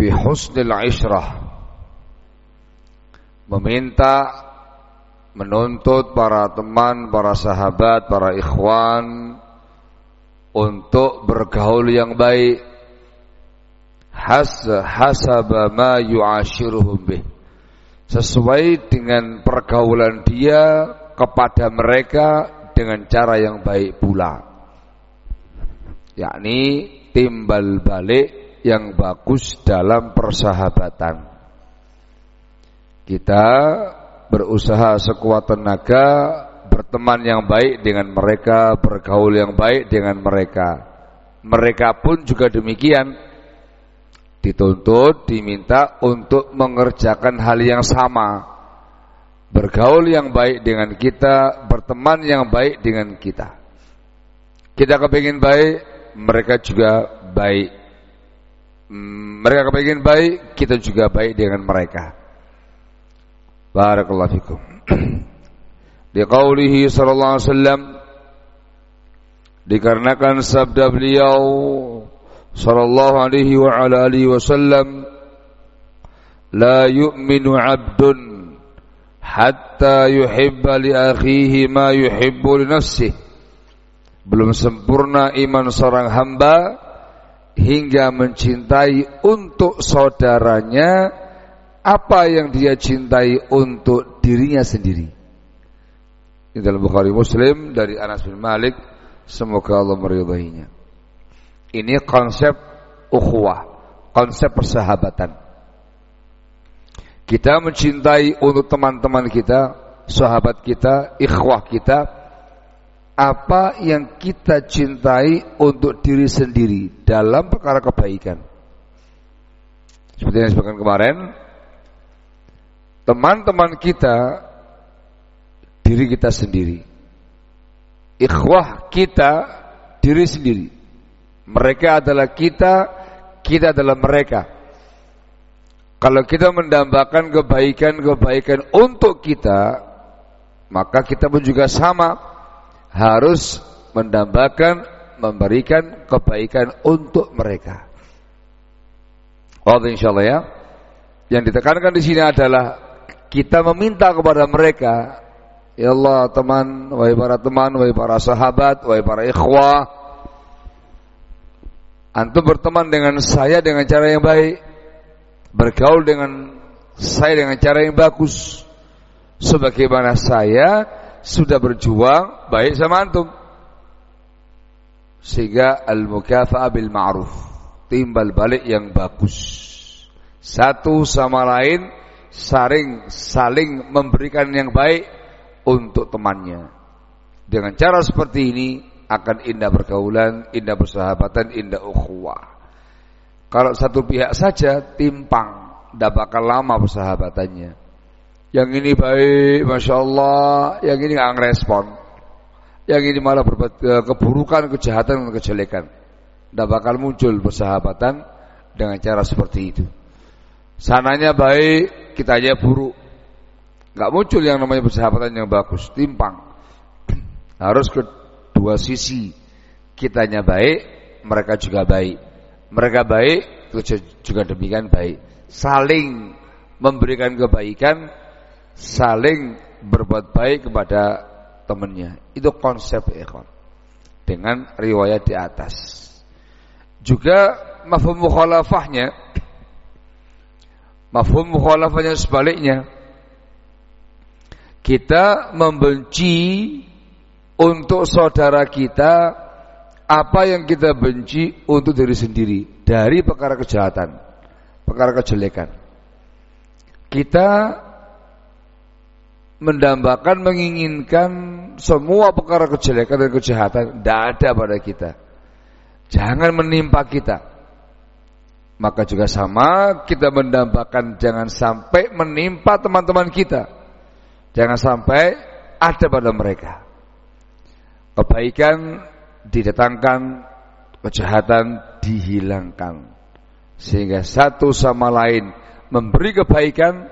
bihusnil ishrah. Meminta menuntut para teman, para sahabat, para ikhwan untuk bergaul yang baik. Has hasaba ma yu'ashiruhum bih. Sesuai dengan pergaulan dia kepada mereka dengan cara yang baik pula. Yakni timbal balik yang bagus dalam persahabatan kita berusaha sekuat tenaga berteman yang baik dengan mereka, bergaul yang baik dengan mereka. Mereka pun juga demikian dituntut, diminta untuk mengerjakan hal yang sama. Bergaul yang baik dengan kita, berteman yang baik dengan kita. Kita kepingin baik, mereka juga baik. Hmm, mereka kepingin baik, kita juga baik dengan mereka. Barakallahu fikum. Di qaulihi sallallahu alaihi wasallam dikarenakan sabda beliau sallallahu alaihi wa ala alihi wasallam la yu'minu 'abdun hatta yuhibba li akhihi ma yuhibbu li nafsihi belum sempurna iman seorang hamba hingga mencintai untuk saudaranya apa yang dia cintai untuk dirinya sendiri. Ini dalam Bukhari Muslim dari Anas bin Malik, semoga Allah meridainya. Ini konsep ukhuwah, konsep persahabatan. Kita mencintai untuk teman-teman kita, sahabat kita, ikhwah kita, apa yang kita cintai untuk diri sendiri dalam perkara kebaikan. Seperti yang disebutkan kemarin, teman-teman kita diri kita sendiri. Ikhwah kita diri sendiri. Mereka adalah kita, kita adalah mereka. Kalau kita mendambakan kebaikan-kebaikan untuk kita, maka kita pun juga sama harus mendambakan memberikan kebaikan untuk mereka. Oh, insyaallah ya. Yang ditekankan di sini adalah kita meminta kepada mereka Ya Allah teman, wahai para teman, wahai para sahabat, wahai para ikhwah Antum berteman dengan saya dengan cara yang baik Bergaul dengan saya dengan cara yang bagus Sebagaimana saya sudah berjuang baik sama antum Sehingga al-mukafa'ah bil ma'ruf Timbal balik yang bagus Satu sama lain saling saling memberikan yang baik untuk temannya. Dengan cara seperti ini akan indah pergaulan, indah persahabatan, indah ukhuwah. Kalau satu pihak saja timpang, tidak bakal lama persahabatannya. Yang ini baik, masya Allah, yang ini nggak ngerespon. Yang ini malah berbuat eh, keburukan, kejahatan, dan kejelekan. Tidak bakal muncul persahabatan dengan cara seperti itu. Sananya baik, kitanya buruk. Gak muncul yang namanya persahabatan yang bagus, timpang. Harus kedua sisi. Kitanya baik, mereka juga baik. Mereka baik, juga demikian baik. Saling memberikan kebaikan, saling berbuat baik kepada temannya. Itu konsep ikhwan. Dengan riwayat di atas. Juga mafhum mukhalafahnya Mafhum mukhalafahnya sebaliknya. Kita membenci untuk saudara kita apa yang kita benci untuk diri sendiri dari perkara kejahatan, perkara kejelekan. Kita mendambakan menginginkan semua perkara kejelekan dan kejahatan tidak ada pada kita. Jangan menimpa kita maka juga sama kita mendambakan jangan sampai menimpa teman-teman kita. Jangan sampai ada pada mereka. Kebaikan didatangkan, kejahatan dihilangkan. Sehingga satu sama lain memberi kebaikan,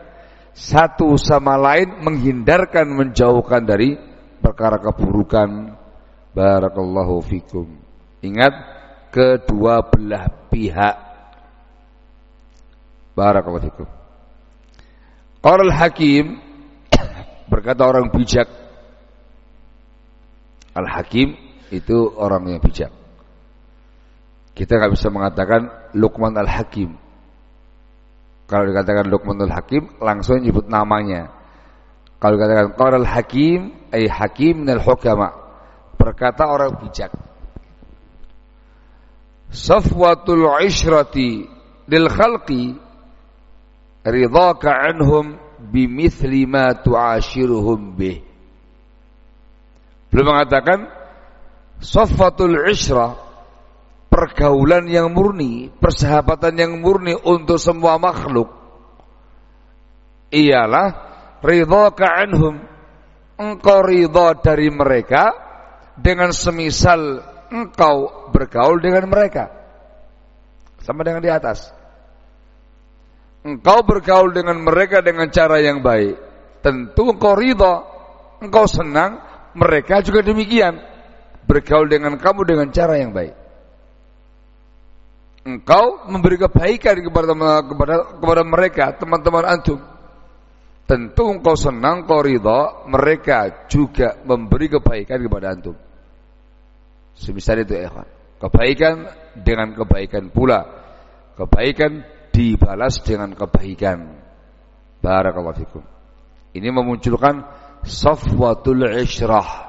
satu sama lain menghindarkan, menjauhkan dari perkara keburukan. Barakallahu fikum. Ingat kedua belah pihak Barakallahu fikum. Qala al-Hakim berkata orang bijak. Al-Hakim itu orang yang bijak. Kita nggak bisa mengatakan Luqman al-Hakim. Kalau dikatakan Luqman al-Hakim langsung nyebut namanya. Kalau dikatakan qala al-Hakim ay hakim minal hukama. Berkata orang bijak. Safwatul ishrati lil khalqi ridhaka anhum bimithli ma tu'ashiruhum bih. Belum mengatakan Safwatul ishrah pergaulan yang murni, persahabatan yang murni untuk semua makhluk. Ialah ridha anhum engkau ridha dari mereka dengan semisal engkau bergaul dengan mereka. Sama dengan di atas. Engkau bergaul dengan mereka dengan cara yang baik. Tentu engkau ridha engkau senang mereka juga demikian. Bergaul dengan kamu dengan cara yang baik engkau memberi kebaikan kepada kepada kepada mereka teman-teman antum. Tentu engkau senang kau ridha mereka juga memberi kebaikan kepada antum. Semisal itu ikhwan. Kebaikan dengan kebaikan pula. Kebaikan dibalas dengan kebaikan. Barakallahu fikum. Ini memunculkan safwatul isyrah.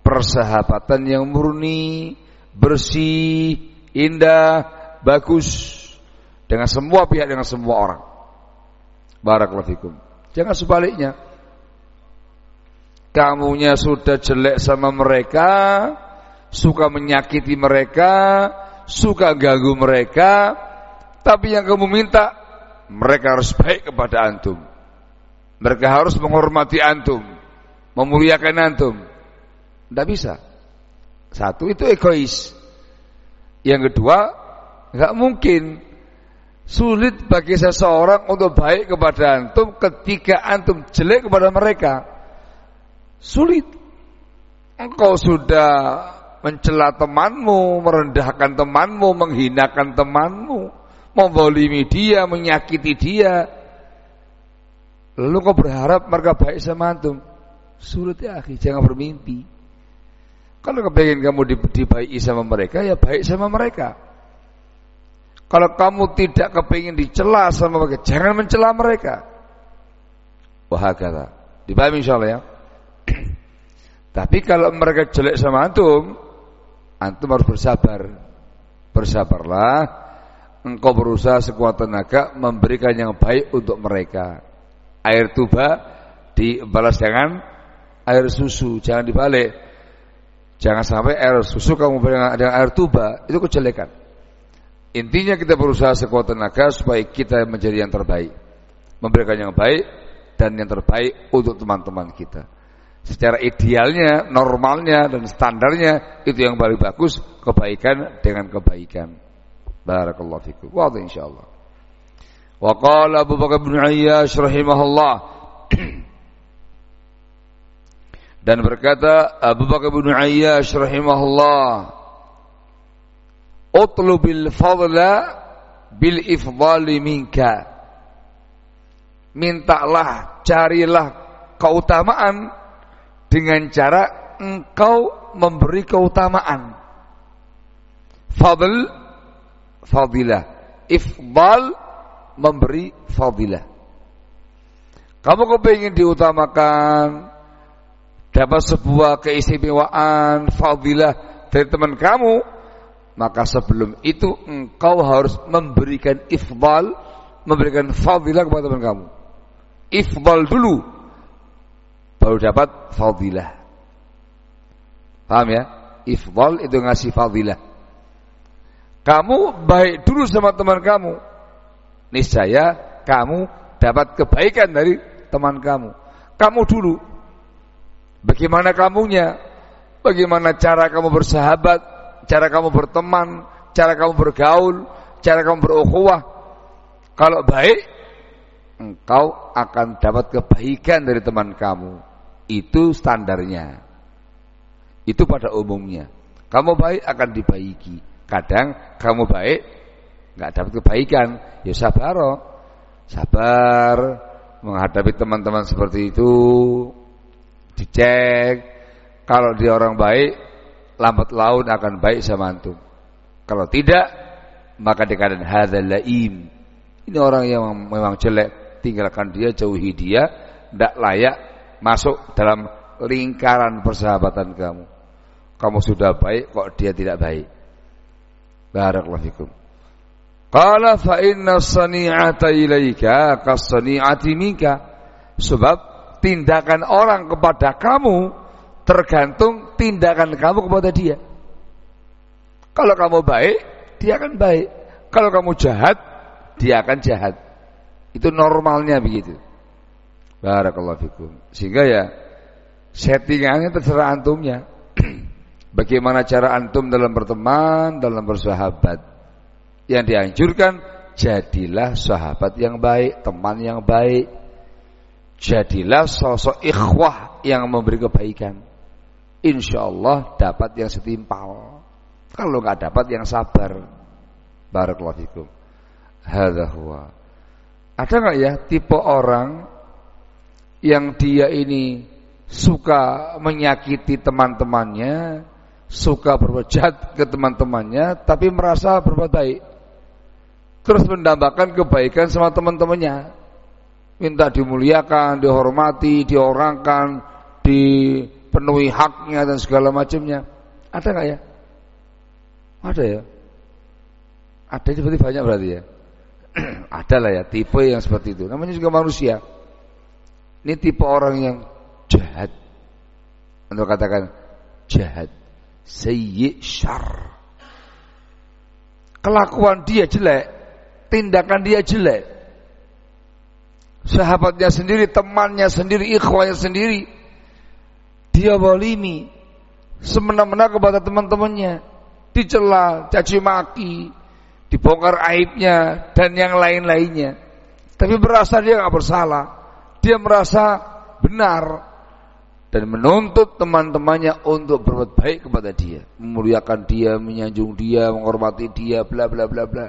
Persahabatan yang murni bersih indah bagus dengan semua pihak dengan semua orang. Barakallahu fikum. Jangan sebaliknya. Kamunya sudah jelek sama mereka, suka menyakiti mereka, suka ganggu mereka, tapi yang kamu minta mereka harus baik kepada antum. Mereka harus menghormati antum, memuliakan antum. Tidak bisa. Satu itu egois. Yang kedua Enggak mungkin sulit bagi seseorang untuk baik kepada antum ketika antum jelek kepada mereka. Sulit. Engkau sudah mencela temanmu, merendahkan temanmu, menghinakan temanmu, membolimi dia, menyakiti dia. Lalu kau berharap mereka baik sama antum. Sulit ya, akhi, jangan bermimpi. Kalau kepengen kamu dibaiki sama mereka, ya baik sama mereka. Kalau kamu tidak kepingin dicela sama mereka, jangan mencela mereka. Wahakala. Dipahami insyaallah ya. Tapi kalau mereka jelek sama antum, antum harus bersabar. Bersabarlah. Engkau berusaha sekuat tenaga memberikan yang baik untuk mereka. Air tuba dibalas dengan air susu, jangan dibalik. Jangan sampai air susu kamu berikan dengan air tuba, itu kejelekan. Intinya kita berusaha sekuat tenaga supaya kita menjadi yang terbaik. Memberikan yang baik dan yang terbaik untuk teman-teman kita. Secara idealnya, normalnya dan standarnya itu yang paling bagus kebaikan dengan kebaikan. Barakallahu fikum. Wa insyaallah. Wa qala Abu Bakar bin Ayyash rahimahullah dan berkata Abu Bakar bin Ayyash rahimahullah utlubil fadla bil ifdali minka mintalah carilah keutamaan dengan cara engkau memberi keutamaan. Fadl fadilah. Ifdal memberi fadilah. Kamu kepingin diutamakan dapat sebuah keistimewaan fadilah dari teman kamu maka sebelum itu engkau harus memberikan ifdal, memberikan fadilah kepada teman kamu. Ifdal dulu baru dapat fadilah. Paham ya? Ifdal itu ngasih fadilah. Kamu baik dulu sama teman kamu. Niscaya kamu dapat kebaikan dari teman kamu. Kamu dulu. Bagaimana kamunya? Bagaimana cara kamu bersahabat? Cara kamu berteman, cara kamu bergaul, cara kamu berukhuwah. Kalau baik, engkau akan dapat kebaikan dari teman kamu. Itu standarnya. Itu pada umumnya. Kamu baik akan dibaiki. Kadang kamu baik nggak dapat kebaikan, ya sabaro. sabar menghadapi teman-teman seperti itu dicek kalau dia orang baik lambat laun akan baik sama antum. Kalau tidak maka dikatakan hadzal laim. Ini orang yang memang jelek. Tinggalkan dia jauhi dia. Tidak layak masuk dalam lingkaran persahabatan kamu. Kamu sudah baik kok dia tidak baik? Barakallahu fikum. Qala fa inna sani'ata ilaika kasani'ati minka. Sebab tindakan orang kepada kamu tergantung tindakan kamu kepada dia. Kalau kamu baik, dia akan baik. Kalau kamu jahat, dia akan jahat. Itu normalnya begitu. Barakallahu fikum. Sehingga ya settingannya terserah antumnya. Bagaimana cara antum dalam berteman, dalam bersahabat. Yang dianjurkan jadilah sahabat yang baik, teman yang baik. Jadilah sosok ikhwah yang memberi kebaikan. Insya Allah dapat yang setimpal. Kalau nggak dapat yang sabar. Barakallahu fikum. Huwa. Ada nggak ya tipe orang yang dia ini suka menyakiti teman-temannya, suka berbuat jahat ke teman-temannya, tapi merasa berbuat baik terus mendambakan kebaikan sama teman-temannya. Minta dimuliakan, dihormati, diorangkan, dipenuhi haknya dan segala macamnya. Ada nggak ya? Ada ya? Ada seperti banyak berarti ya. Ada lah ya tipe yang seperti itu. Namanya juga manusia. Ini tipe orang yang jahat. Untuk katakan jahat. Sayyi syar. Kelakuan dia jelek tindakan dia jelek. Sahabatnya sendiri, temannya sendiri, ikhwanya sendiri. Dia walimi. Semena-mena kepada teman-temannya. Dicela, caci maki. Dibongkar aibnya. Dan yang lain-lainnya. Tapi merasa dia nggak bersalah. Dia merasa benar. Dan menuntut teman-temannya untuk berbuat baik kepada dia. Memuliakan dia, menyanjung dia, menghormati dia, bla bla bla bla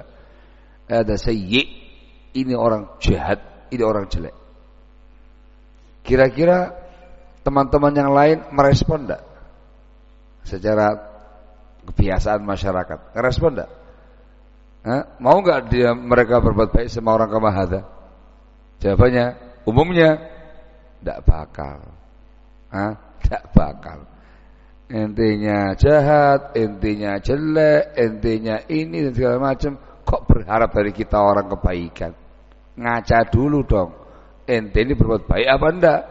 ada sayyi ini orang jahat ini orang jelek kira-kira teman-teman yang lain merespon tidak secara kebiasaan masyarakat. Merespon tidak mau nggak dia mereka berbuat baik sama orang kemahada jawabannya umumnya tidak bakal. Tidak bakal. Intinya jahat intinya jelek intinya ini dan segala macam Kok berharap dari kita orang kebaikan? Ngaca dulu dong. Ente ini berbuat baik apa enggak?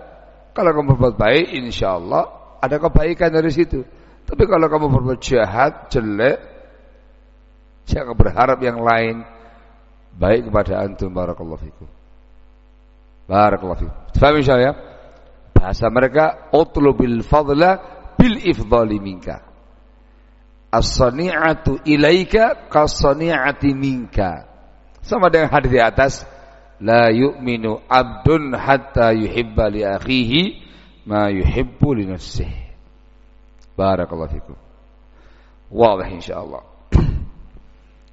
Kalau kamu berbuat baik, insya Allah ada kebaikan dari situ. Tapi kalau kamu berbuat jahat, jelek, jangan berharap yang lain baik kepada antum barakallahu fikum. Barakallahu fikum. Faham ya? Bahasa mereka utlubil fadla bil ifdali minka. As-sani'atu ilaika kas-sani'ati minka. Sama dengan hadis di atas, la yu'minu abdun hatta yuhibba li akhihi ma yuhibbu li nafsihi. Barakallahu fikum. Wadah insyaallah.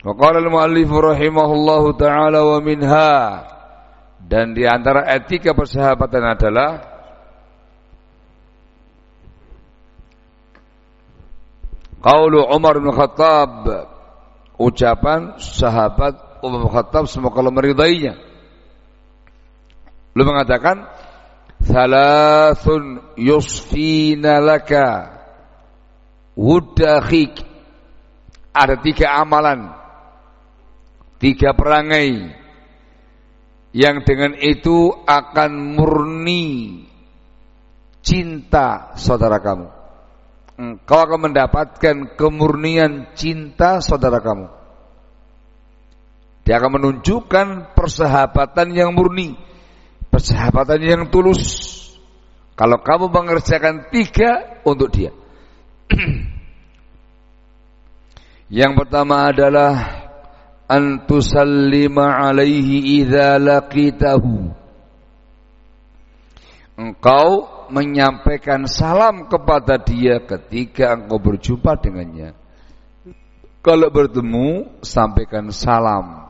Wa qala al-muallif rahimahullahu taala wa minha dan di antara etika persahabatan adalah Qaulu Umar bin Khattab ucapan sahabat Umar bin Khattab semoga Allah meridainya. Beliau mengatakan Thalathun yusfina laka Wudakhik. Ada tiga amalan Tiga perangai Yang dengan itu akan murni Cinta saudara kamu. Engkau akan mendapatkan kemurnian cinta saudara kamu. Dia akan menunjukkan persahabatan yang murni, persahabatan yang tulus. Kalau kamu mengerjakan tiga untuk dia. yang pertama adalah antusallima alaihi idza laqitahu. Engkau menyampaikan salam kepada dia ketika engkau berjumpa dengannya. Kalau bertemu, sampaikan salam.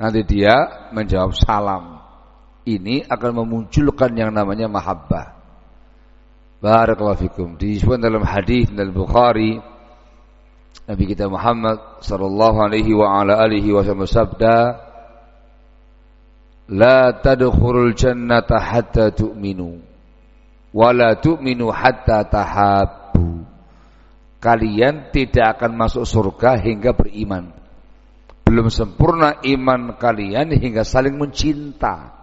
Nanti dia menjawab salam. Ini akan memunculkan yang namanya mahabbah. Barakallahu fikum. Disebut dalam hadis dalam Bukhari Nabi kita Muhammad sallallahu alaihi wa ala alihi wasallam sabda La tadkhulul jannata hatta tu'minu wa la tu'minu hatta tahabbu Kalian tidak akan masuk surga hingga beriman Belum sempurna iman kalian hingga saling mencinta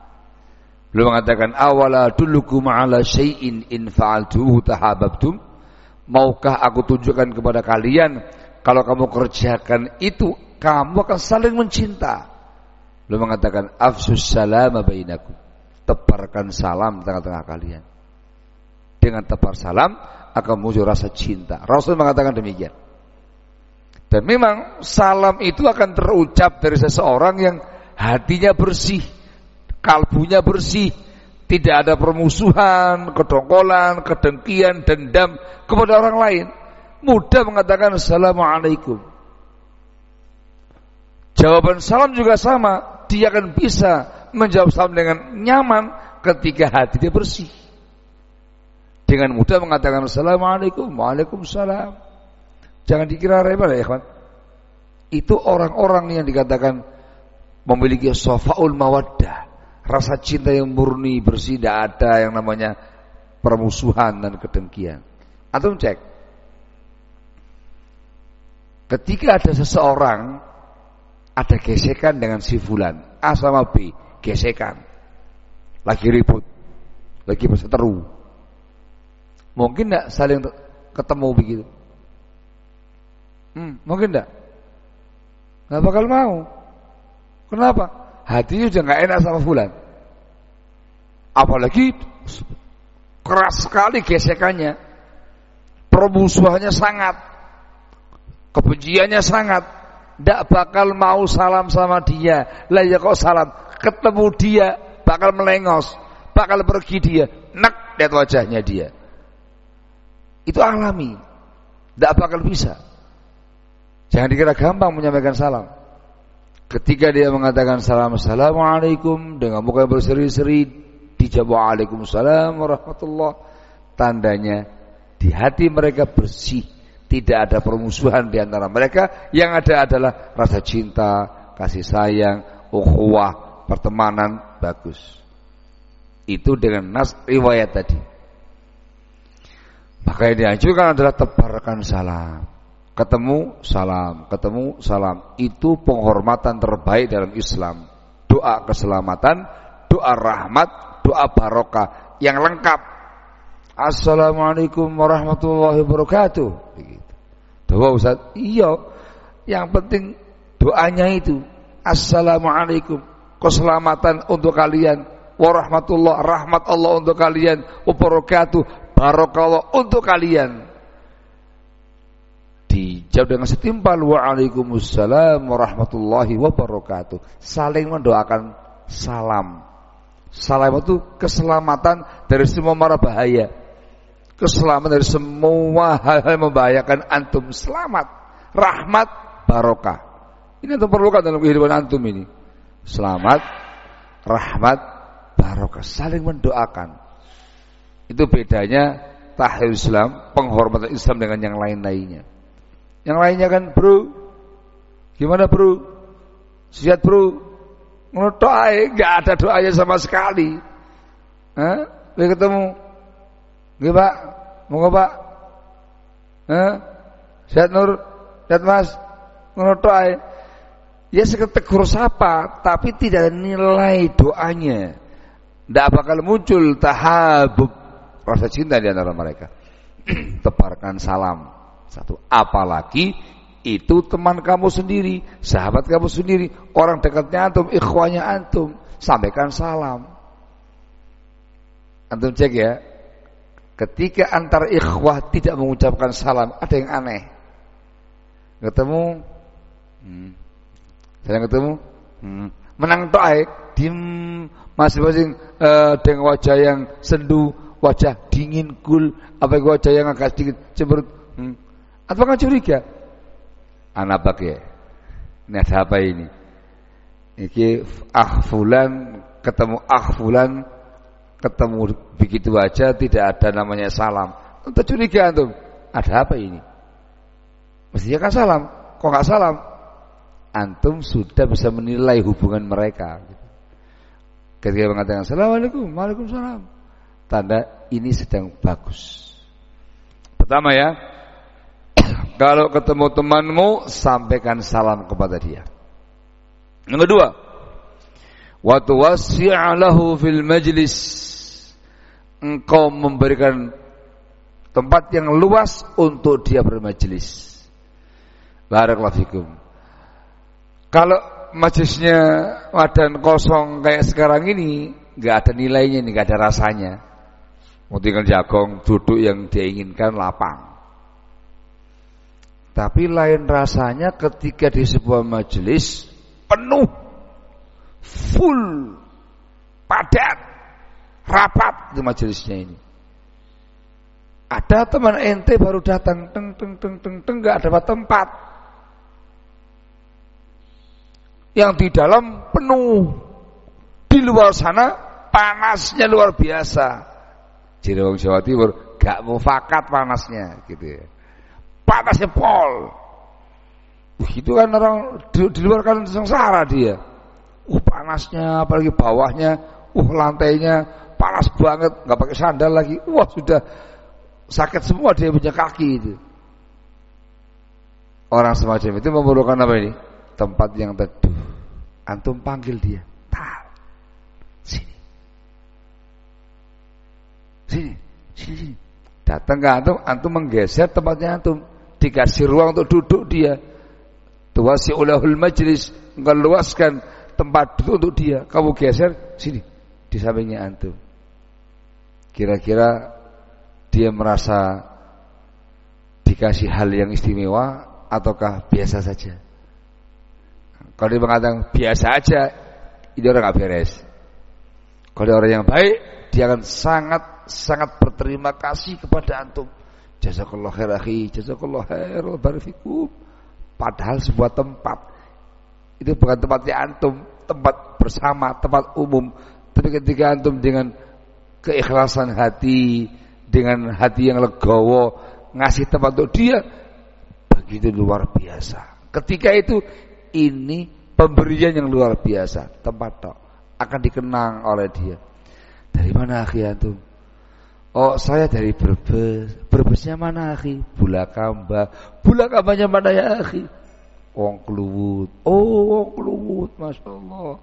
Beliau mengatakan awala dulukum ala syai'in in fa'altuhu tahabbtum. Maukah aku tunjukkan kepada kalian kalau kamu kerjakan itu kamu akan saling mencinta. Beliau mengatakan afsus salama bainakum. Tebarkan salam tengah-tengah kalian. Dengan tebar salam akan muncul rasa cinta. Rasul mengatakan demikian. Dan memang salam itu akan terucap dari seseorang yang hatinya bersih kalbunya bersih, tidak ada permusuhan, kedongkolan, kedengkian, dendam kepada orang lain. Mudah mengatakan Assalamualaikum. Jawaban salam juga sama. Dia akan bisa menjawab salam dengan nyaman ketika hati dia bersih. Dengan mudah mengatakan Assalamualaikum, Waalaikumsalam. Jangan dikira remeh ya kawan. Itu orang-orang yang dikatakan memiliki sofaul mawaddah Rasa cinta yang murni, bersih, tidak ada yang namanya permusuhan dan kedengkian. Atau cek. Ketika ada seseorang ada gesekan dengan si fulan, A sama B, gesekan. Lagi ribut, lagi berseteru. Mungkin tidak saling ketemu begitu? Hmm, mungkin tidak? Gak bakal mau. Kenapa? Hatinya sudah nggak enak sama fulan. Apalagi keras sekali gesekannya. Permusuhannya sangat. Kebenciannya sangat. Tidak bakal mau salam sama dia. Lah ya kok salam. Ketemu dia bakal melengos. Bakal pergi dia. Nek lihat wajahnya dia. Itu alami. Tidak bakal bisa. Jangan dikira gampang menyampaikan salam. Ketika dia mengatakan salam assalamualaikum dengan muka berseri-seri dijawab waalaikumsalam warahmatullah. Tandanya di hati mereka bersih. Tidak ada permusuhan di antara mereka. Yang ada adalah rasa cinta kasih sayang ukhuwah pertemanan bagus. Itu dengan nas riwayat tadi. Maka yang dianjurkan adalah tebarkan salam Ketemu salam, ketemu salam. Itu penghormatan terbaik dalam Islam. Doa keselamatan, doa rahmat, doa barokah yang lengkap. Assalamualaikum warahmatullahi wabarakatuh. Begitu. Doa Ustaz, iya. Yang penting doanya itu. Assalamualaikum. Keselamatan untuk kalian. Warahmatullah, rahmat Allah untuk kalian. Wabarakatuh, barokah untuk kalian dijawab dengan setimpal waalaikumsalam warahmatullahi wabarakatuh. Saling mendoakan salam. Salam itu keselamatan dari semua mara bahaya. Keselamatan dari semua hal-hal yang membahayakan. Antum selamat. Rahmat barokah. Ini yang perlukan dalam kehidupan antum ini. Selamat rahmat barokah. Saling mendoakan. Itu bedanya tahir Islam penghormatan Islam dengan yang lain-lainnya yang lainnya kan bro, gimana bro? Sihat bro? Menurut doa nggak ada doanya sama sekali. Hah? Boleh ketemu? Gak pak? Mau pak? Hah? Nur? Sihat mas? Menurut doa Ya seketik sapa, tapi tidak ada nilai doanya. Tidak bakal muncul tahabub rasa cinta di antara mereka. Tebarkan salam satu, apalagi itu teman kamu sendiri, sahabat kamu sendiri, orang dekatnya antum, ikhwanya antum, sampaikan salam. Antum cek ya, ketika antar ikhwah tidak mengucapkan salam, ada yang aneh. Ketemu, hmm, saya ketemu, hmm, menang toaik, dim masing-masing uh, dengan wajah yang sendu, wajah dingin, cool, apa wajah yang agak sedikit cemberut. Hmm, Apakah curiga? Anak pakai. Ini ada apa ini? Iki ah fulan ketemu ah fulan ketemu begitu aja tidak ada namanya salam. Entah curiga antum. Ada apa ini? Mestinya kan salam. Kok nggak salam? Antum sudah bisa menilai hubungan mereka. Ketika mengatakan Assalamualaikum, Waalaikumsalam. Tanda ini sedang bagus. Pertama ya, kalau ketemu temanmu sampaikan salam kepada dia. Yang kedua, wa tuwassi'alahu fil majlis. Engkau memberikan tempat yang luas untuk dia bermajlis. Barakallahu fikum. Kalau majlisnya wadan kosong kayak sekarang ini, nggak ada nilainya, nggak ada rasanya. Mau tinggal jagong, duduk yang diinginkan lapang. Tapi lain rasanya ketika di sebuah majelis penuh, full, padat, rapat di majelisnya ini. Ada teman ente baru datang, teng teng teng teng teng nggak dapat tempat. Yang di dalam penuh, di luar sana panasnya luar biasa. Jadi orang Jawa Timur gak mau fakat panasnya, gitu ya. Panasnya pol. Begitu kan orang di, di luar kan sengsara dia. Uh panasnya apalagi bawahnya, uh lantainya panas banget, nggak pakai sandal lagi. Wah sudah sakit semua dia punya kaki itu. Orang semacam itu memerlukan apa ini? Tempat yang teduh. Antum panggil dia. Tal. Sini. Sini. Sini, sini. Datang ke antum, antum menggeser tempatnya antum. Dikasih ruang untuk duduk dia ulahul majlis, engkau luaskan tempat duduk untuk dia. Kamu geser sini di sampingnya antum. Kira-kira dia merasa dikasih hal yang istimewa ataukah biasa saja? Kalau dia mengatakan biasa aja, ini orang nggak beres. Kalau dia orang yang baik, dia akan sangat sangat berterima kasih kepada antum. Jazakallah khair akhi, jazakallah khair, barafikum. Padahal sebuah tempat itu bukan tempatnya antum, tempat bersama, tempat umum. Tapi ketika antum dengan keikhlasan hati, dengan hati yang legowo, ngasih tempat untuk dia, begitu luar biasa. Ketika itu ini pemberian yang luar biasa, tempat tok akan dikenang oleh dia. Dari mana akhi antum? Oh saya dari Brebes. Brebesnya mana akhi? Bulakamba. Bulakambanya mana ya akhi? Wong Kluwut. Oh Wong Kluwut Masya Allah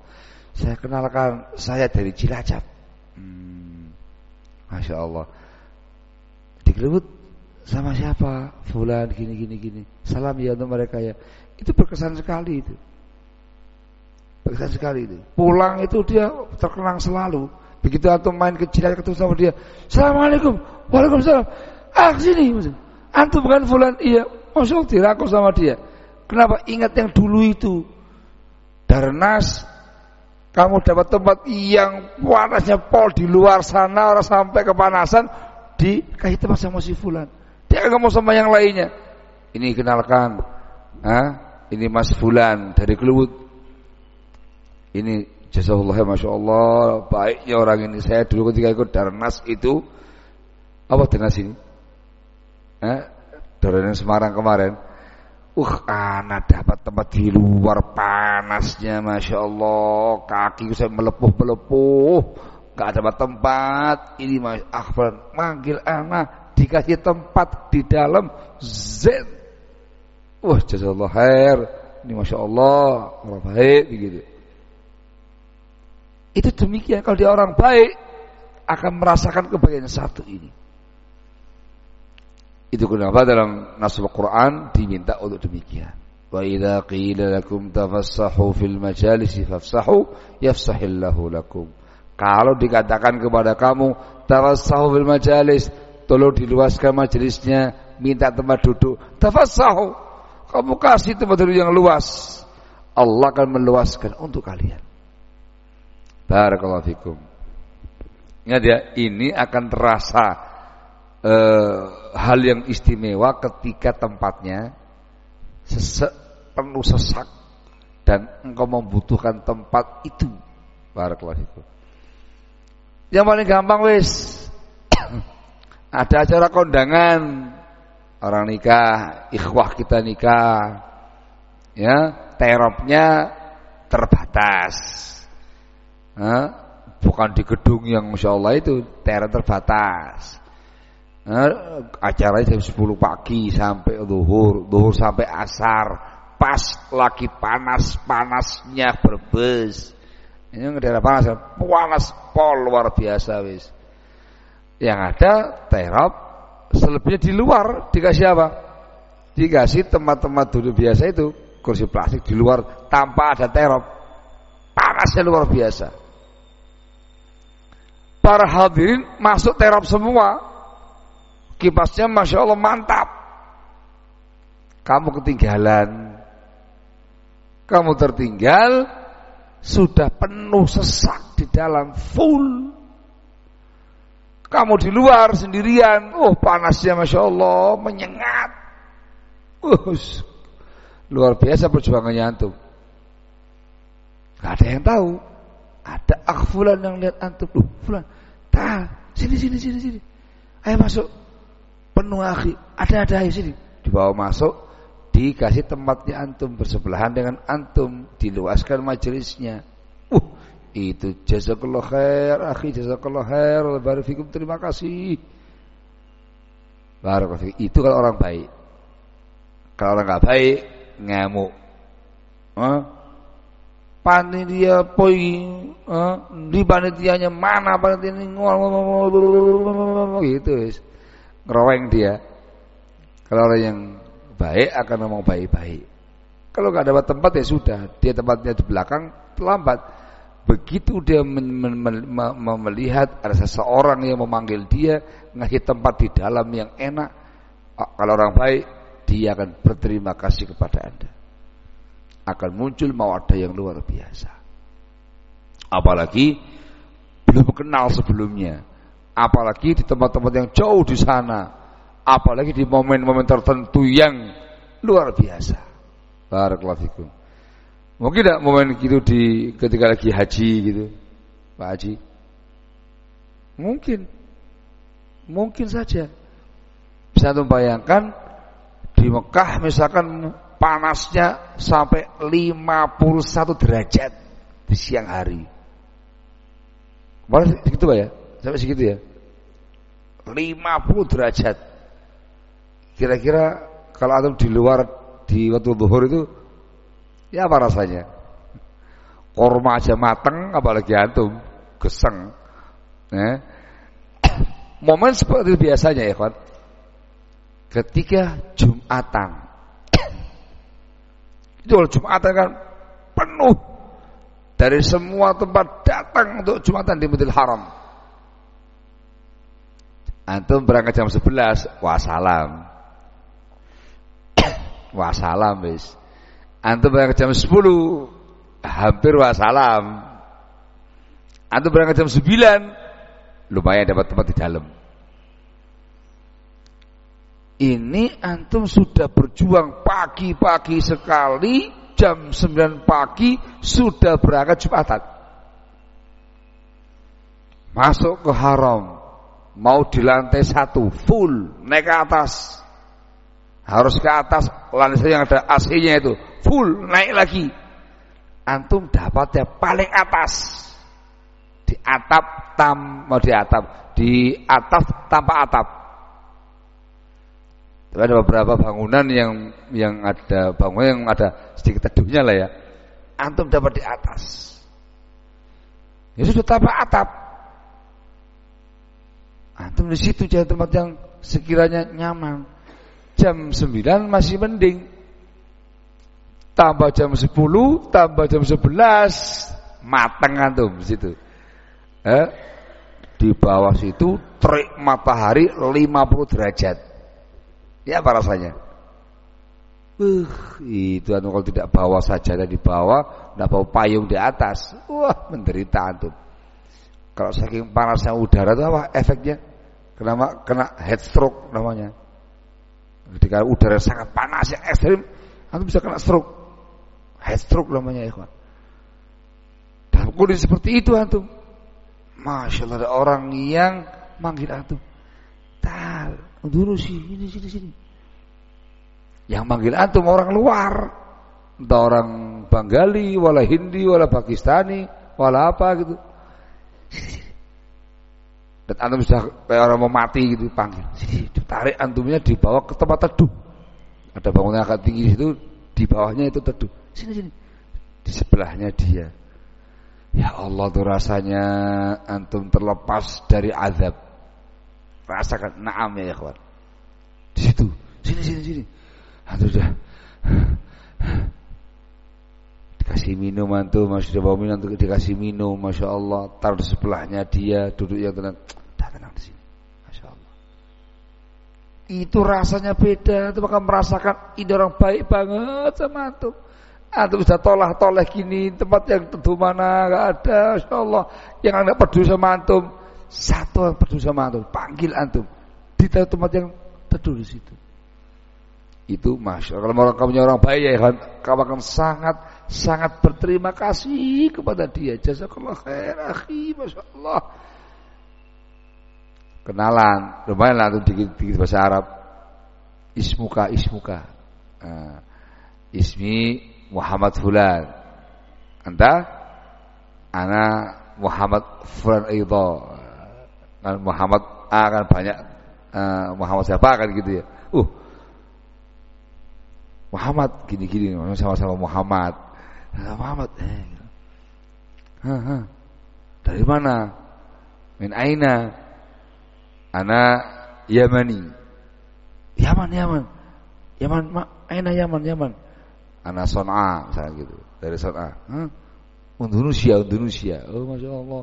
Saya kenalkan saya dari Cilacap. Hmm, Masya Allah Di Kluwut sama siapa? Fulan gini gini gini. Salam ya untuk mereka ya. Itu berkesan sekali itu. Berkesan sekali itu. Pulang itu dia terkenang selalu Begitu antum main ke Cilacap ketemu sama dia, Assalamualaikum, Waalaikumsalam. Ah sini, antum bukan fulan, iya, masya Allah diraku sama dia. Kenapa? Ingat yang dulu itu. Darnas, kamu dapat tempat yang panasnya pol di luar sana, orang sampai kepanasan, dikasih tempat sama si fulan. Dia nggak mau sama yang lainnya. Ini kenalkan, ah, ini Mas Fulan dari Keluwut. Ini Jazakallah Masya Allah Baiknya orang ini Saya dulu ketika ikut Darnas itu Apa Darnas ini? Eh, Darnas Semarang kemarin Uh, anak dapat tempat di luar panasnya, masya Allah, kaki saya melepuh-melepuh, gak dapat tempat. Ini mas Akbar manggil anak, dikasih tempat di dalam zen. Wah, jazakallah khair. Ini masya Allah, orang baik begitu. Itu demikian kalau dia orang baik akan merasakan kebahagiaan satu ini. Itu kenapa dalam nasul Quran diminta untuk demikian. Wa idza qila lakum tafassahu fil majalisi fafsahu yafsahillahu lakum. Kalau dikatakan kepada kamu tafassahu fil majalis, tolong diluaskan majelisnya, minta tempat duduk. Tafassahu. Kamu kasih tempat duduk yang luas. Allah akan meluaskan untuk kalian. Barakallahu fikum. Ingat ya, ini akan terasa uh, hal yang istimewa ketika tempatnya sesek, penuh sesak dan engkau membutuhkan tempat itu. Barakallahu Yang paling gampang wis ada acara kondangan orang nikah, ikhwah kita nikah. Ya, terapnya terbatas. Bukan di gedung yang Masya Allah itu terap terbatas. Nah, acaranya jam 10 pagi sampai zuhur, zuhur sampai asar, pas lagi panas-panasnya berbes. Ini daerah panas, panas pol luar biasa wis. Yang ada terap selebihnya di luar dikasih apa? Dikasih tempat-tempat duduk biasa itu kursi plastik di luar tanpa ada terop. Panasnya luar biasa. Para hadirin masuk terop semua. Kipasnya Masya Allah mantap. Kamu ketinggalan. Kamu tertinggal. Sudah penuh sesak di dalam. Full. Kamu di luar sendirian. Oh panasnya Masya Allah. Menyengat. Uh, Luar biasa perjuangannya antum. Gak ada yang tahu. Ada akhfulan yang lihat antum. Loh, fulan. Tak, sini sini sini sini. Ayo masuk. Penuh akhi. Ada ada ayo sini. Dibawa masuk, dikasih tempatnya antum bersebelahan dengan antum, diluaskan majelisnya. Uh, itu jazakallah khair, akhi jazakallah khair, barakallahu terima kasih. Barakallahu Itu kalau orang baik. Kalau orang nggak baik, ngamuk. Eh? Panitia poi, eh? di panitianya mana panitia ini ngomong gitu, ngeroweng dia. Kalau orang yang baik akan ngomong baik-baik. Kalau nggak dapat tempat ya sudah, dia tempatnya di belakang terlambat. Begitu dia melihat ada seseorang yang memanggil dia ngasih tempat di dalam yang enak, kalau orang baik dia akan berterima kasih kepada Anda. Akan muncul mawadah yang luar biasa. Apalagi belum kenal sebelumnya. Apalagi di tempat-tempat yang jauh di sana. Apalagi di momen-momen tertentu yang luar biasa. Barakallahu. Mungkin tidak momen gitu di ketika lagi haji gitu, Pak Haji? Mungkin, mungkin saja. Bisa membayangkan di Mekah misalkan panasnya sampai 51 derajat di siang hari. Malah segitu Pak ya? Sampai segitu ya? 50 derajat. Kira-kira kalau antum di luar di waktu zuhur itu ya apa rasanya? Korma aja mateng apalagi antum geseng. Eh? Momen seperti biasanya ya kawan ketika Jumatan. Itu kalau Jumatan kan penuh dari semua tempat datang untuk Jumatan di Masjidil Haram. Antum berangkat jam 11, wassalam. wassalam wis. Antum berangkat jam 10, hampir wassalam. Antum berangkat jam 9, lumayan dapat tempat di dalam. Ini antum sudah berjuang pagi-pagi sekali jam 9 pagi sudah berangkat Jumatan. Masuk ke haram. Mau di lantai satu full naik ke atas. Harus ke atas lantai yang ada AC-nya itu full naik lagi. Antum dapatnya paling atas di atap tam mau di atap di atas tanpa atap ada beberapa bangunan yang yang ada bangunan yang ada sedikit teduhnya lah ya. Antum dapat di atas. Ya sudah atap. Antum di situ jadi tempat yang sekiranya nyaman. Jam 9 masih mending. Tambah jam 10, tambah jam 11, mateng antum di situ. Eh, di bawah situ terik matahari 50 derajat. Ya apa rasanya? Uh, itu anu kalau tidak bawa saja di bawah, tidak bawa payung di atas, wah menderita antum. Kalau saking panasnya udara itu apa efeknya? Kenapa kena heat stroke namanya? Ketika udara sangat panas yang ekstrim, antum bisa kena stroke. Head stroke namanya ikhwan. Dalam kondisi seperti itu antum. Masya Allah ada orang yang manggil antum. Dulu sih, ini sini sini. Yang manggil antum orang luar. Entah orang Bengali, wala Hindi, wala Pakistani, wala apa gitu. Dan antum sudah kayak orang mau mati gitu panggil. Sini, ditarik antumnya dibawa ke tempat teduh. Ada bangunan agak tinggi itu, di bawahnya itu teduh. Sini sini. Di sebelahnya dia. Ya Allah tuh rasanya antum terlepas dari azab. Rasakan. Naam ya kawan. Di situ. Sini sini sini. Antum sudah dikasih minum antum masih bawa minum untuk dikasih minum masya Allah. Taruh di sebelahnya dia duduk yang tenang. Dah tenang di sini. Masya Allah. Itu rasanya beda. Itu maka merasakan ini orang baik banget sama antum Antum bisa tolah toleh gini tempat yang tentu mana nggak ada, Masya Allah. Yang anda peduli sama antum, satu yang peduli sama antum, panggil antum di tempat yang teduh di situ. Itu masya Allah. Kalau orang kamu orang baik ya kan, kamu akan sangat sangat berterima kasih kepada dia. Jazakallah khair, akhi, masya Allah. Kenalan, lumayan lah antum dikit-dikit bahasa Arab. Ismuka, ismuka. Nah, ismi Muhammad Fulan. Anta? Ana Muhammad Fulan itu. Kan Muhammad A kan banyak uh, Muhammad siapa kan gitu ya. Uh. Muhammad gini-gini sama-sama Muhammad. Muhammad eh. Gitu. Ha, ha. Dari mana? Min aina? Ana Yamani. Yaman, Yaman. Yaman, ma, aina Yaman, Yaman anak Son'a misalnya gitu dari Son'a huh? Indonesia Indonesia oh masya Allah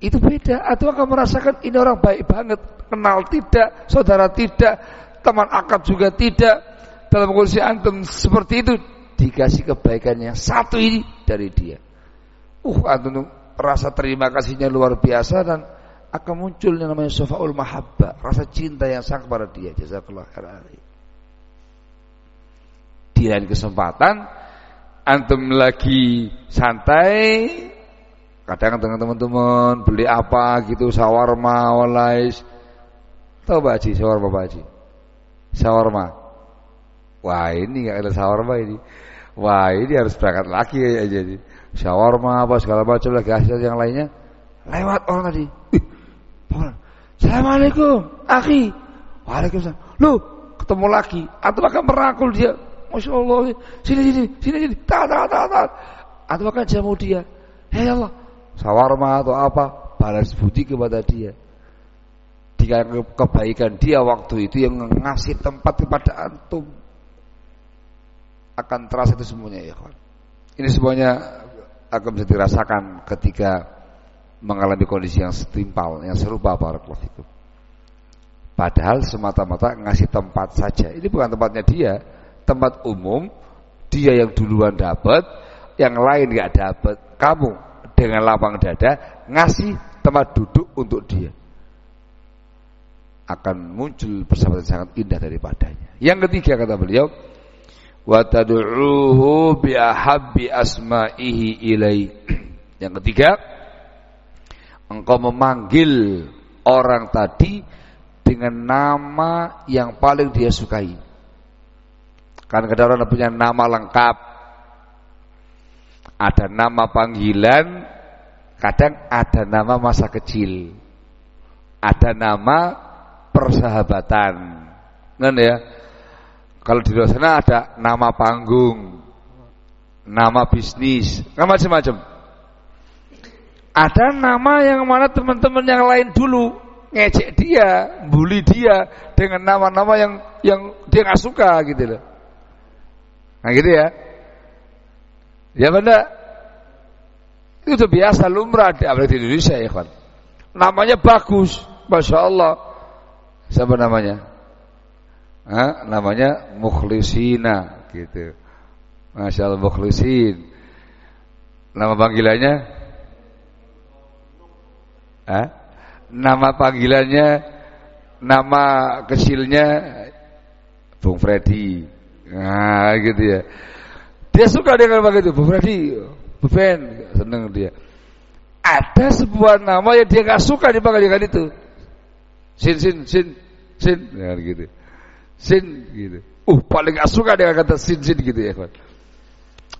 itu beda. Atau akan merasakan ini orang baik banget. Kenal tidak. Saudara tidak. Teman akad juga tidak. Dalam kondisi antum seperti itu dikasih kebaikannya satu ini dari dia. Uh antum rasa terima kasihnya luar biasa dan akan muncul yang namanya sofaul mahabbah rasa cinta yang sangat kepada dia. Jazakallah khairan. Di lain kesempatan antum lagi santai kadang dengan teman-teman beli apa gitu sawarma walais. Tahu Pak Haji sawarma Pak Haji? Sawarma wah ini nggak ada sawarma ini. Wah ini harus berangkat lagi ya jadi sawarma apa segala macam lagi hasil yang lainnya. Lewat orang tadi. Assalamualaikum akhi. Waalaikumsalam. Lu ketemu lagi. Atau akan merangkul dia. Masya Allah, sini sini sini sini, tak tak tak tak. Atau akan jamu dia, hei Allah, sawarma atau apa, balas budi kepada dia. Jika kebaikan dia waktu itu yang ngasih tempat kepada antum akan terasa itu semuanya ya. Ini semuanya akan bisa dirasakan ketika mengalami kondisi yang setimpal, yang serupa barakallahu itu. Padahal semata-mata ngasih tempat saja. Ini bukan tempatnya dia, tempat umum dia yang duluan dapat yang lain nggak dapat kamu dengan lapang dada ngasih tempat duduk untuk dia. Akan muncul persahabatan sangat indah daripadanya. Yang ketiga kata beliau wa tad'uhu bi ahabbi asma'ihi ilai. Yang ketiga engkau memanggil orang tadi dengan nama yang paling dia sukai. Kan kadang orang punya nama lengkap. Ada nama panggilan, kadang ada nama masa kecil. Ada nama persahabatan. Kan ya? Kalau di luar sana ada nama panggung, nama bisnis, kan macam-macam. Ada nama yang mana teman-teman yang lain dulu ngecek dia, bully dia dengan nama-nama yang yang dia nggak suka gitu loh. Nah gitu ya. Ya benar. Itu biasa lumrah di, di Indonesia ya kan. Namanya bagus, masya Allah. Siapa namanya? Hah? Namanya Mukhlisina gitu. Masya Allah Mukhlisin. Nama panggilannya? Hah? Nama panggilannya, nama kecilnya Bung Freddy. Nah, gitu ya. Dia suka dengan begitu, Bu Freddy, Bu Ben, seneng dia. Ada sebuah nama yang dia nggak suka dipanggil dengan itu. Sin, sin, sin, sin, ya, gitu. Sin, gitu. Uh, paling gak suka dengan kata sin, sin gitu ya, kawan.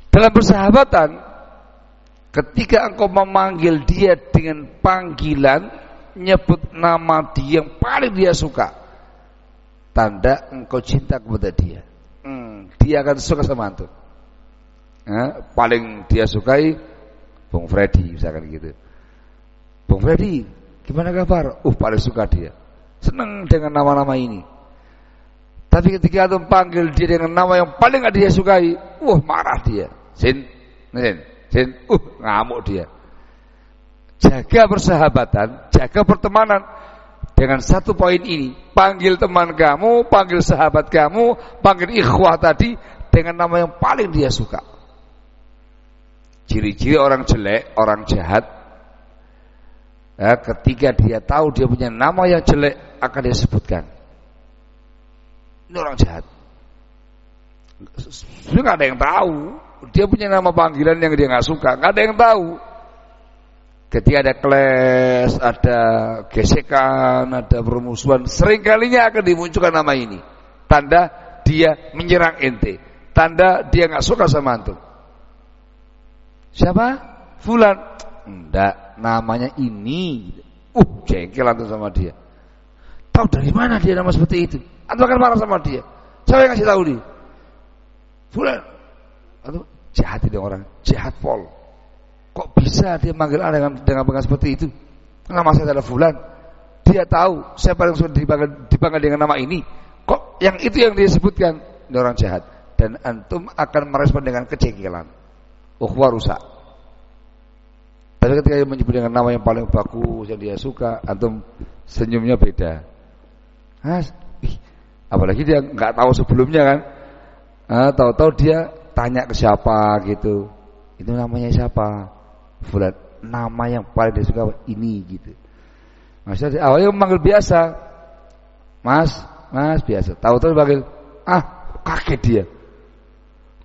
Dalam persahabatan, ketika engkau memanggil dia dengan panggilan, nyebut nama dia yang paling dia suka, tanda engkau cinta kepada dia. Hmm, dia akan suka sama antum ya, paling dia sukai Bung Freddy misalkan gitu. Bung Freddy, gimana kabar? Uh, paling suka dia. Senang dengan nama-nama ini. Tapi ketika antum panggil dia dengan nama yang paling gak dia sukai, wah marah dia. Sin, sin, sin, uh ngamuk dia. Jaga persahabatan, jaga pertemanan dengan satu poin ini. Panggil teman kamu, panggil sahabat kamu, panggil ikhwah tadi dengan nama yang paling dia suka. Ciri-ciri orang jelek, orang jahat ya, Ketika dia tahu dia punya nama yang jelek Akan dia sebutkan. Ini orang jahat. Sudah gak ada yang tahu. Dia punya nama panggilan yang dia gak suka Gak ada yang tahu. Ketika ada kles, ada gesekan, ada permusuhan Seringkalinya akan dimunculkan nama ini. Tanda dia menyerang ente. Tanda dia gak suka sama antum Siapa? Fulan. Enggak, namanya ini. Uh, jengkel antum sama dia. Tahu dari mana dia nama seperti itu? Antum akan marah sama dia. Siapa yang ngasih tahu dia? Fulan. Antum jahat ini orang, jahat pol. Kok bisa dia manggil anda dengan dengan dengan seperti itu? Nama saya adalah Fulan. Dia tahu siapa yang sudah dipanggil, dipanggil dengan nama ini. Kok yang itu yang dia sebutkan? Ini orang jahat. Dan antum akan merespon dengan kecengkelan ukhuwah rusak. Tapi ketika dia menyebut dengan nama yang paling bagus yang dia suka, antum senyumnya beda. Mas, apalagi dia nggak tahu sebelumnya kan, ah, tahu-tahu dia tanya ke siapa gitu, itu namanya siapa? Fulan, nama yang paling dia suka ini gitu. Maksudnya awalnya memanggil biasa, Mas, Mas biasa. Tahu-tahu panggil, ah kaget dia.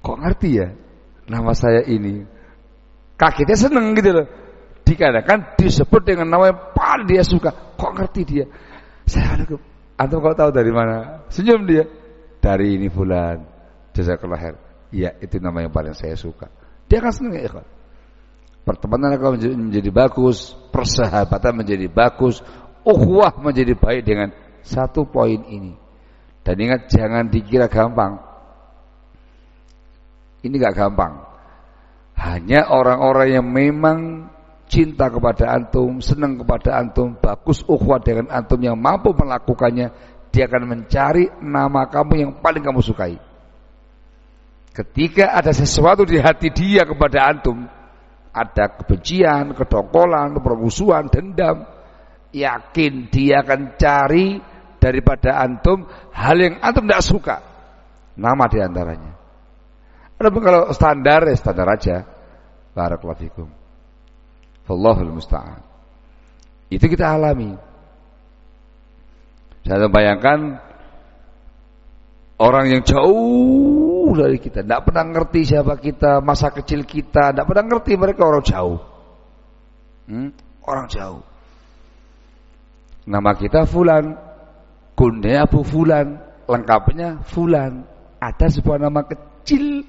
Kok ngerti ya? Nama saya ini. Kagetnya seneng gitu loh. Dikarenakan disebut dengan nama yang paling dia suka. Kok ngerti dia? Saya Assalamualaikum. Antum kau tahu dari mana? Senyum dia. Dari ini bulan. Jazakallah khair. Iya, itu nama yang paling saya suka. Dia akan senang ya, ikhwan. Pertemanan akan menjadi bagus, persahabatan menjadi bagus, ukhuwah menjadi baik dengan satu poin ini. Dan ingat jangan dikira gampang. Ini gak gampang. Hanya orang-orang yang memang cinta kepada antum, senang kepada antum, bagus ukhuwah dengan antum yang mampu melakukannya, dia akan mencari nama kamu yang paling kamu sukai. Ketika ada sesuatu di hati dia kepada antum, ada kebencian, kedongkolan, permusuhan, dendam, yakin dia akan cari daripada antum hal yang antum tidak suka. Nama di antaranya. Adapun kalau standar ya standar aja. Barakallahu fikum. Wallahul musta'an. Itu kita alami. Saya bayangkan orang yang jauh dari kita, tidak pernah ngerti siapa kita, masa kecil kita, tidak pernah ngerti mereka orang jauh. Hmm? Orang jauh. Nama kita Fulan, kunde Abu Fulan, lengkapnya Fulan. Ada sebuah nama kecil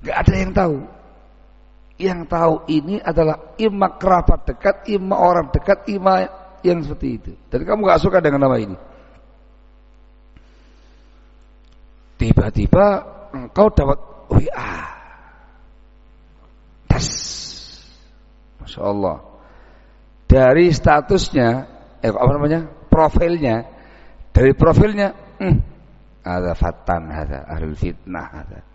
Gak ada yang tahu. Yang tahu ini adalah imam kerabat dekat, imam orang dekat, imam yang seperti itu. Dan kamu gak suka dengan nama ini. Tiba-tiba engkau dapat WA. Tas. Masya Allah. Dari statusnya, eh apa namanya? Profilnya. Dari profilnya, hmm, ada fatan, ada ahlul fitnah, ada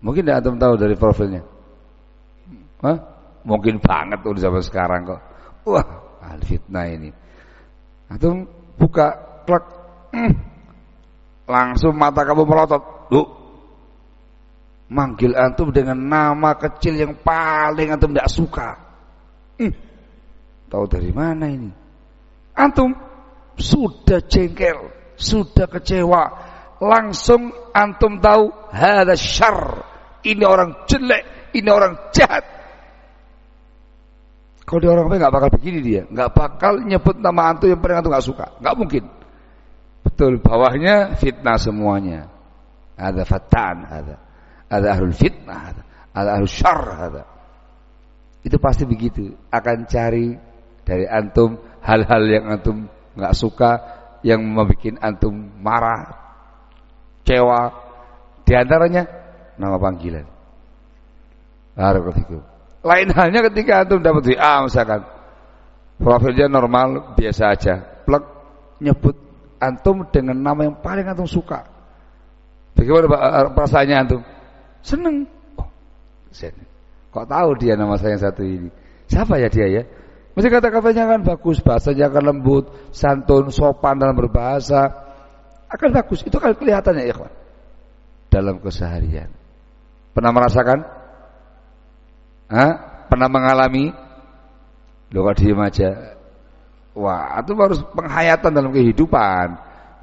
Mungkin tidak antum tahu dari profilnya. Hah? Mungkin banget tuh zaman sekarang kok. Wah, al fitnah ini. Antum buka klak, hmm, langsung mata kamu melotot. Duh, manggil antum dengan nama kecil yang paling antum tidak suka. Hmm, tahu dari mana ini? Antum sudah jengkel, sudah kecewa, langsung antum tahu ada syar ini orang jelek, ini orang jahat. Kalau dia orang baik nggak bakal begini dia, nggak bakal nyebut nama antum yang paling antum nggak suka, nggak mungkin. Betul, bawahnya fitnah semuanya. Ada fatan, ada, ada ahlul fitnah, ada, ada ahlul syar, ada. Itu pasti begitu, akan cari dari antum hal-hal yang antum nggak suka, yang membuat antum marah, cewa. Di antaranya nama panggilan. Barakallahu lain halnya ketika antum dapat WA misalkan. Profilnya normal, biasa aja. Plek nyebut antum dengan nama yang paling antum suka. Bagaimana eh, perasaannya antum? Seneng. Oh, sen. Kok tahu dia nama saya yang satu ini? Siapa ya dia ya? Mesti kata-katanya kan bagus, bahasanya akan lembut, santun, sopan dalam berbahasa. Akan bagus, itu kan kelihatannya ya ikhwan. Dalam keseharian. Pernah merasakan? Hah? Pernah mengalami? Loh kok diem aja? Wah, itu harus penghayatan dalam kehidupan.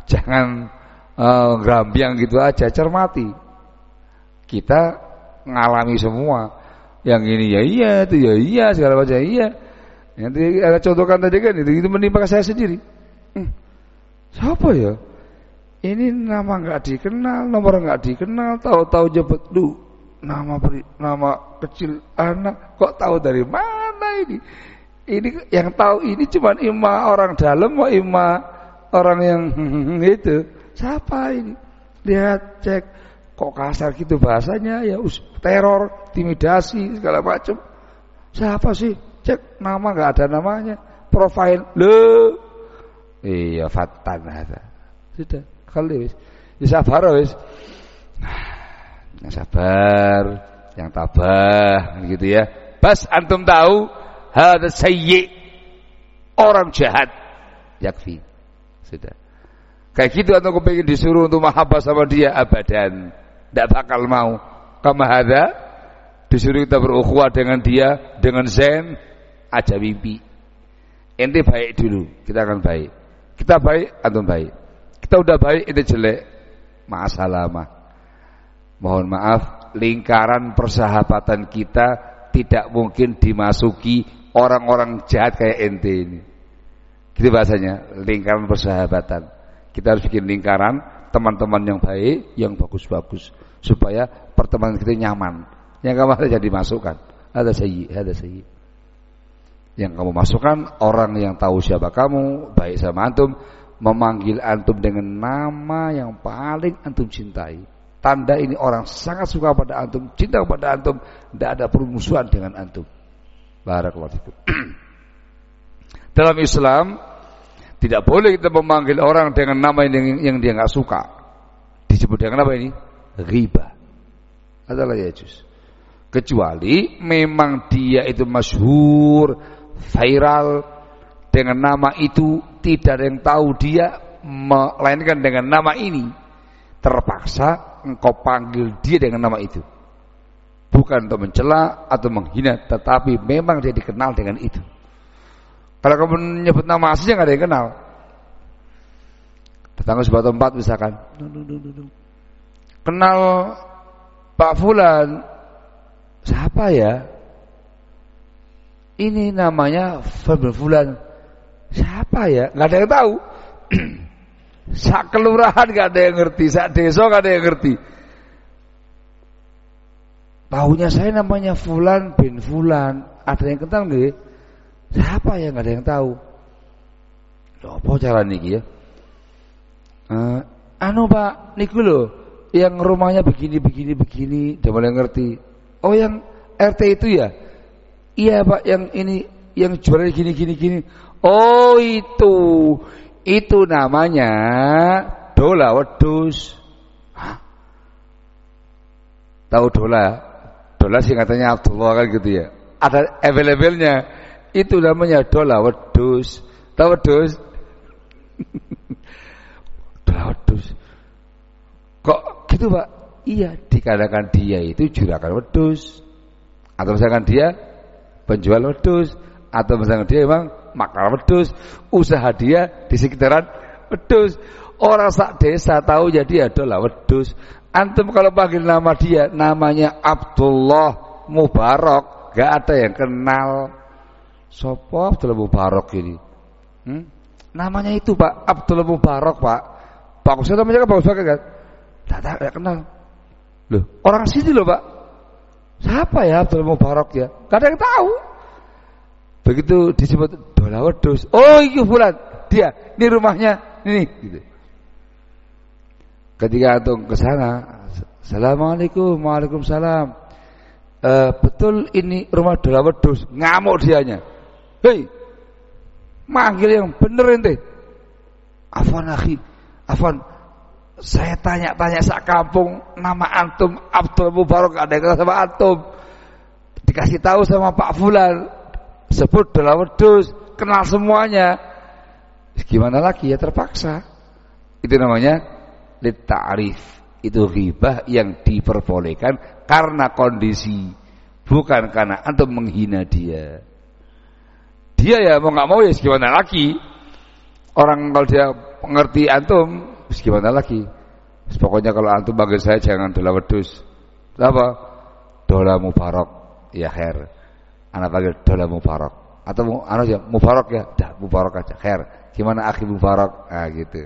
Jangan uh, gerambiang gitu aja, cermati. Kita ngalami semua. Yang ini ya iya, itu ya iya, segala macam iya. Nanti ada contohkan tadi kan itu, itu menimpa saya sendiri. Hmm. Siapa ya? Ini nama nggak dikenal, nomor nggak dikenal, tahu-tahu jemput lu nama beri, nama kecil anak kok tahu dari mana ini? Ini yang tahu ini cuma ima orang dalam, mau ima orang yang itu. Siapa ini? Lihat cek kok kasar gitu bahasanya ya us teror, intimidasi segala macam. Siapa sih? Cek nama nggak ada namanya. Profil lo. Iya fatan. Sudah, kali wis. Sabar wis yang sabar, yang tabah, gitu ya. Pas antum tahu hada sayyi orang jahat yakfi. Sudah. Kayak gitu atau kepingin disuruh untuk mahabbah sama dia abadan. Tidak bakal mau. Kama hada disuruh kita berukhuwah dengan dia dengan zen aja mimpi. Ente baik dulu, kita akan baik. Kita baik, antum baik. Kita udah baik, ente jelek. Ma'asalamah. Mohon maaf, lingkaran persahabatan kita tidak mungkin dimasuki orang-orang jahat kayak ente ini. Gitu bahasanya, lingkaran persahabatan. Kita harus bikin lingkaran teman-teman yang baik, yang bagus-bagus supaya pertemanan kita nyaman. Yang kamu jadi masukkan. Ada sayyi, ada sayyi. Yang kamu masukkan orang yang tahu siapa kamu, baik sama antum, memanggil antum dengan nama yang paling antum cintai. Tanda ini orang sangat suka pada antum, cinta kepada antum, tidak ada permusuhan dengan antum. Barakallahu fikum. Dalam Islam tidak boleh kita memanggil orang dengan nama yang, yang dia nggak suka. Disebut dengan apa ini? Riba. Adalah ya jus. Kecuali memang dia itu masyhur, viral dengan nama itu tidak ada yang tahu dia melainkan dengan nama ini terpaksa engkau panggil dia dengan nama itu. Bukan untuk mencela atau menghina, tetapi memang dia dikenal dengan itu. Kalau kamu menyebut nama aslinya nggak ada yang kenal. Tetangga sebuah tempat misalkan, kenal Pak Fulan, siapa ya? Ini namanya Fulan, siapa ya? Nggak ada yang tahu. Sak kelurahan gak ada yang ngerti, sak desa gak ada yang ngerti. Tahunya saya namanya Fulan bin Fulan. Ada yang kenal nggak? Siapa yang gak ada yang tahu? Loh, apa cara niki ya? Uh, anu Pak, niku loh, yang rumahnya begini begini begini, udah mulai ngerti. Oh yang RT itu ya? Iya Pak, yang ini yang juara gini gini gini. Oh itu itu namanya dola wedus. Tahu dola? Dola sih katanya Abdullah kan gitu ya. Ada available-nya. Itu namanya dola wedus. Tahu wedus? dola wedus. Kok gitu Pak? Iya, dikarenakan dia itu juragan wedus. Atau misalkan dia penjual wedus. Atau misalkan dia memang makar wedus, usaha dia di sekitaran wedus. Orang sak desa tahu jadi adalah wedus. Antum kalau panggil nama dia namanya Abdullah Mubarak, gak ada yang kenal. Sopo Abdullah Mubarak ini? Hmm? Namanya itu Pak Abdullah Mubarak Pak. Bagus namanya kan bagus banget kan? Tidak tahu, tidak kenal. Loh, orang sini loh Pak. Siapa ya Abdullah Mubarak ya? Gak ada yang tahu. Begitu disebut dola wedus. Oh, itu bulan. Dia, ini rumahnya, ini gitu. Ketika antum ke sana, Assalamualaikum, Waalaikumsalam. Uh, betul ini rumah dola wedus. Ngamuk dianya. Hei, manggil yang bener ente. Afwan akhi, afwan. Saya tanya-tanya sak kampung nama antum Abdul Mubarak ada yang sama antum. Dikasih tahu sama Pak Fulan, sebut dalam wedus, kenal semuanya. Gimana lagi ya terpaksa. Itu namanya litarif. Itu ghibah yang diperbolehkan karena kondisi, bukan karena antum menghina dia. Dia ya mau nggak mau ya gimana lagi. Orang kalau dia mengerti antum, gimana lagi. Pokoknya kalau antum panggil saya jangan dola wedus. Apa? Dola mubarak. Ya khair. Anak panggil dola mubarak. Atau anu ya mubarak ya, dah mubarak aja. Khair. Gimana akhi mubarak? Ah gitu.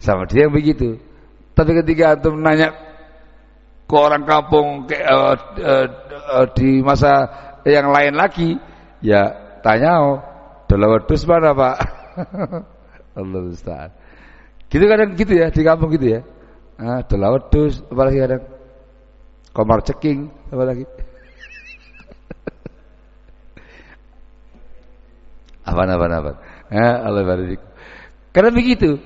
Sama dia yang begitu. Tapi ketika antum nanya ke orang kampung ke, uh, uh, uh, di masa yang lain lagi, ya Tanya, oh, dola wedus mana pak? Allah Ustaz. Gitu kadang gitu ya di kampung gitu ya. Ah, dola wedus, apalagi kadang komar ceking, apalagi. Apa apa apa. Ya, Allah barik. Karena begitu.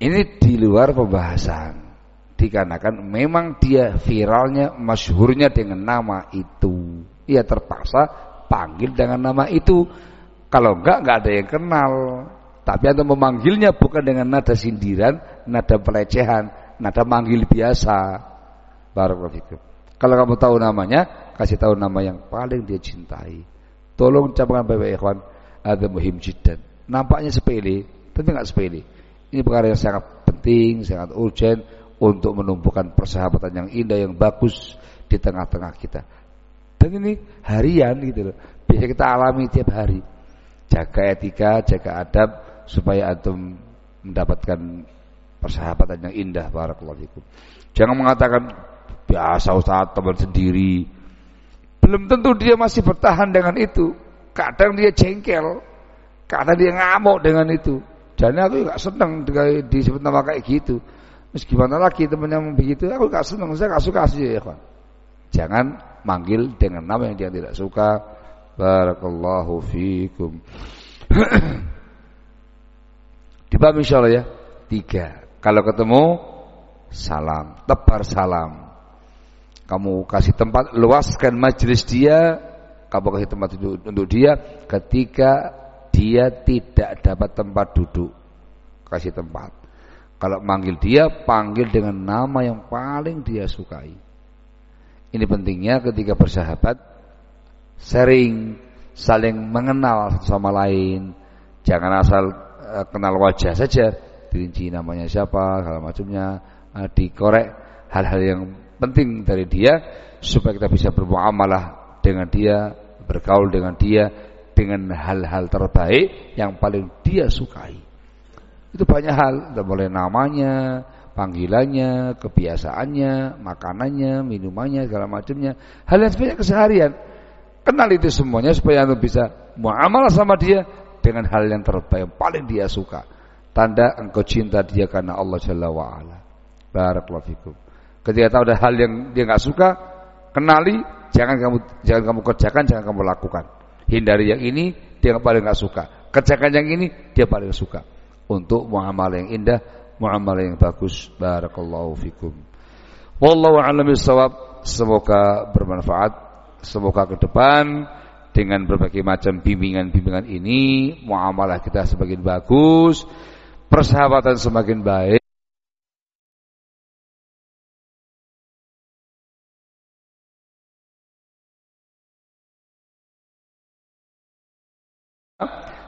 Ini di luar pembahasan. Dikarenakan memang dia viralnya, masyhurnya dengan nama itu. Ia terpaksa panggil dengan nama itu. Kalau enggak, enggak ada yang kenal. Tapi anda memanggilnya bukan dengan nada sindiran, nada pelecehan, nada manggil biasa. Barakallahu Kalau kamu tahu namanya, kasih tahu nama yang paling dia cintai. Tolong ucapkan baik ikhwan, ada muhim jiddan. Nampaknya sepele, tapi enggak sepele. Ini perkara yang sangat penting, sangat urgent untuk menumbuhkan persahabatan yang indah, yang bagus di tengah-tengah kita. Dan ini harian gitu loh. Bisa kita alami tiap hari. Jaga etika, jaga adab supaya antum mendapatkan persahabatan yang indah barakallahu fikum. Jangan mengatakan biasa Ustaz teman sendiri. Belum tentu dia masih bertahan dengan itu. Kadang dia jengkel, kadang dia ngamuk dengan itu. Jadi aku gak senang disebut nama kayak gitu. Terus gimana lagi temennya begitu? Aku gak senang, saya gak suka sih ya kawan. Jangan manggil dengan nama yang dia tidak suka. Barakallahu fikum. Di bab insyaallah ya. Tiga. Kalau ketemu salam, tebar salam. Kamu kasih tempat, luaskan majelis dia, kasih tempat untuk, untuk dia ketika dia tidak dapat tempat duduk. Kasih tempat. Kalau manggil dia, panggil dengan nama yang paling dia sukai. Ini pentingnya ketika bersahabat sering saling mengenal sama lain. Jangan asal uh, kenal wajah saja, dirinci namanya siapa, segala macamnya, uh, dikorek hal-hal yang penting dari dia supaya kita bisa bermuamalah dengan dia, bergaul dengan dia dengan hal-hal terbaik yang paling dia sukai. Itu banyak hal, mulai namanya, panggilannya, kebiasaannya, makanannya, minumannya, segala macamnya. Hal yang sebenarnya keseharian. Kenal itu semuanya supaya anda bisa muamalah sama dia dengan hal yang terbaik, yang paling dia suka. Tanda engkau cinta dia karena Allah Jalla wa'ala. Barakallahu fikum. Ketika tahu ada hal yang dia nggak suka, kenali, jangan kamu jangan kamu kerjakan, jangan kamu lakukan. Hindari yang ini, dia paling nggak suka. Kerjakan yang ini, dia paling suka. Untuk muamalah yang indah, muamalah yang bagus. Barakallahu fikum. Wallahu a'lam bishawab. Semoga bermanfaat. Semoga ke depan dengan berbagai macam bimbingan-bimbingan ini muamalah kita semakin bagus, persahabatan semakin baik.